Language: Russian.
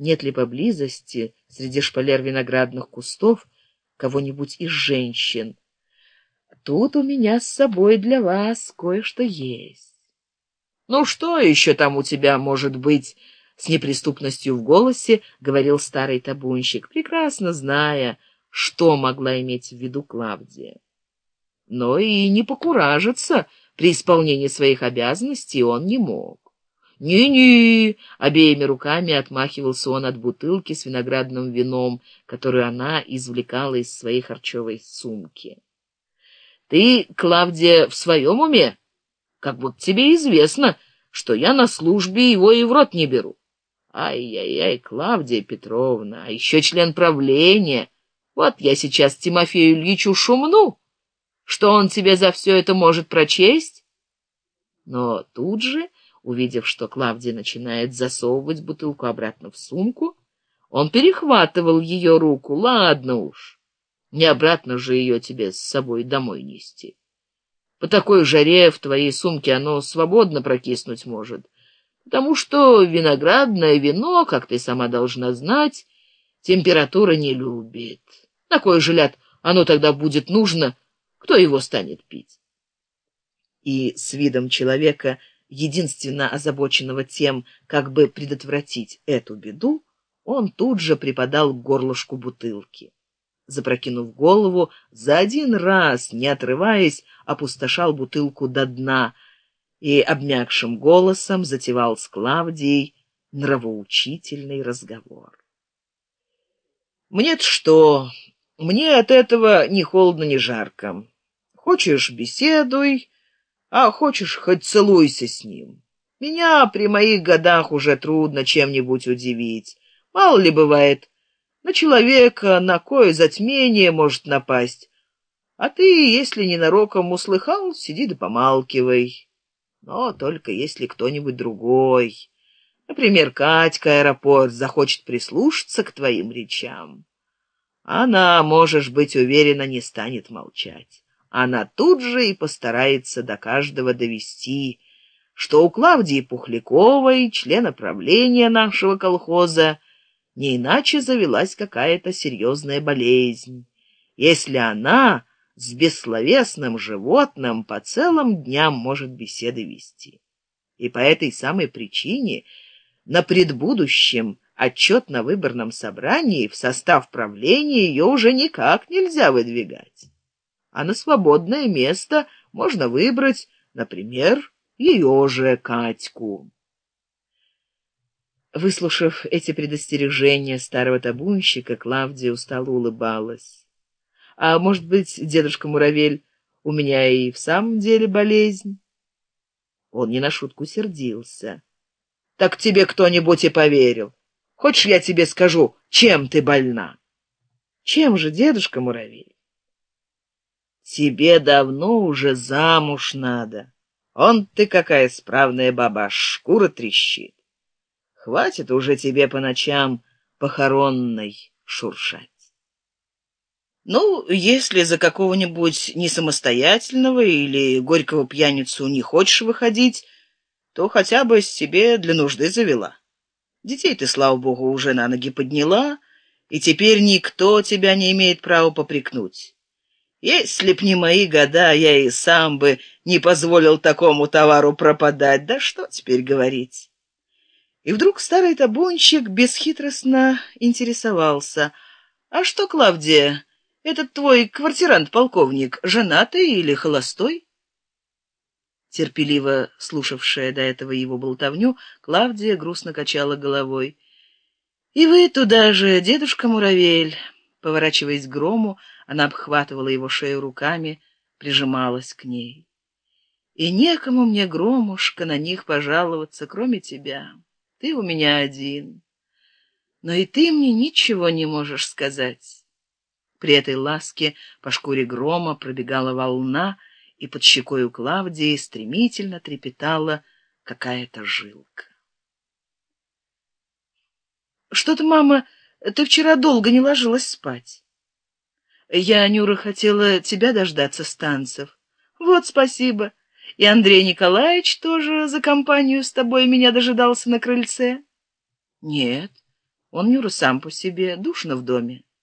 нет ли поблизости среди шпалер виноградных кустов кого-нибудь из женщин. Тут у меня с собой для вас кое-что есть. Ну что еще там у тебя может быть? С неприступностью в голосе говорил старый табунщик, прекрасно зная, что могла иметь в виду Клавдия. Но и не покуражиться при исполнении своих обязанностей он не мог. «Не-не!» — обеими руками отмахивался он от бутылки с виноградным вином, которую она извлекала из своей харчевой сумки. «Ты, Клавдия, в своем уме? Как будто тебе известно, что я на службе его и в рот не беру. Ай-яй-яй, Клавдия Петровна, а еще член правления. Вот я сейчас Тимофею Ильичу шумну, что он тебе за все это может прочесть?» Но тут же Увидев, что Клавдия начинает засовывать бутылку обратно в сумку, он перехватывал ее руку. «Ладно уж, не обратно же ее тебе с собой домой нести. По такой жаре в твоей сумке оно свободно прокиснуть может, потому что виноградное вино, как ты сама должна знать, температура не любит. На кой же ляд оно тогда будет нужно, кто его станет пить?» И с видом человека, единственно озабоченного тем, как бы предотвратить эту беду, он тут же припадал к горлышку бутылки. Запрокинув голову, за один раз, не отрываясь, опустошал бутылку до дна и обмякшим голосом затевал с Клавдией нравоучительный разговор. «Мне-то что? Мне от этого ни холодно, ни жарко. Хочешь, беседуй, а хочешь, хоть целуйся с ним. Меня при моих годах уже трудно чем-нибудь удивить. Мало ли бывает, на человека на кое затмение может напасть. А ты, если ненароком услыхал, сиди да помалкивай. Но только если кто-нибудь другой, например, Катька аэропорт, захочет прислушаться к твоим речам, она, можешь быть уверена, не станет молчать она тут же и постарается до каждого довести, что у Клавдии Пухляковой, члена правления нашего колхоза, не иначе завелась какая-то серьезная болезнь, если она с бессловесным животным по целым дням может беседы вести. И по этой самой причине на предбудущем отчетно-выборном собрании в состав правления ее уже никак нельзя выдвигать а на свободное место можно выбрать, например, ее же Катьку. Выслушав эти предостережения старого табунщика, Клавдия устало улыбалась. «А может быть, дедушка Муравель, у меня и в самом деле болезнь?» Он не на шутку сердился. «Так тебе кто-нибудь и поверил. Хочешь, я тебе скажу, чем ты больна?» «Чем же, дедушка Муравель?» Тебе давно уже замуж надо. Он ты какая справная баба, шкура трещит. Хватит уже тебе по ночам похоронной шуршать. Ну, если за какого-нибудь несамостоятельного или горького пьяницу не хочешь выходить, то хотя бы себе для нужды завела. Детей ты, слава богу, уже на ноги подняла, и теперь никто тебя не имеет права попрекнуть. Если б не мои года, я и сам бы не позволил такому товару пропадать. Да что теперь говорить? И вдруг старый табунщик бесхитростно интересовался. «А что, Клавдия, этот твой квартирант-полковник, женатый или холостой?» Терпеливо слушавшая до этого его болтовню, Клавдия грустно качала головой. «И вы туда же, дедушка Муравель!» Поворачиваясь к грому, она обхватывала его шею руками, прижималась к ней. И некому мне, громушка, на них пожаловаться, кроме тебя. Ты у меня один. Но и ты мне ничего не можешь сказать. При этой ласке по шкуре грома пробегала волна, и под щекой у Клавдии стремительно трепетала какая-то жилка. «Что-то, мама, ты вчера долго не ложилась спать». Я, Нюра, хотела тебя дождаться станцев. Вот спасибо. И Андрей Николаевич тоже за компанию с тобой меня дожидался на крыльце? Нет, Он Юра сам по себе, душно в доме.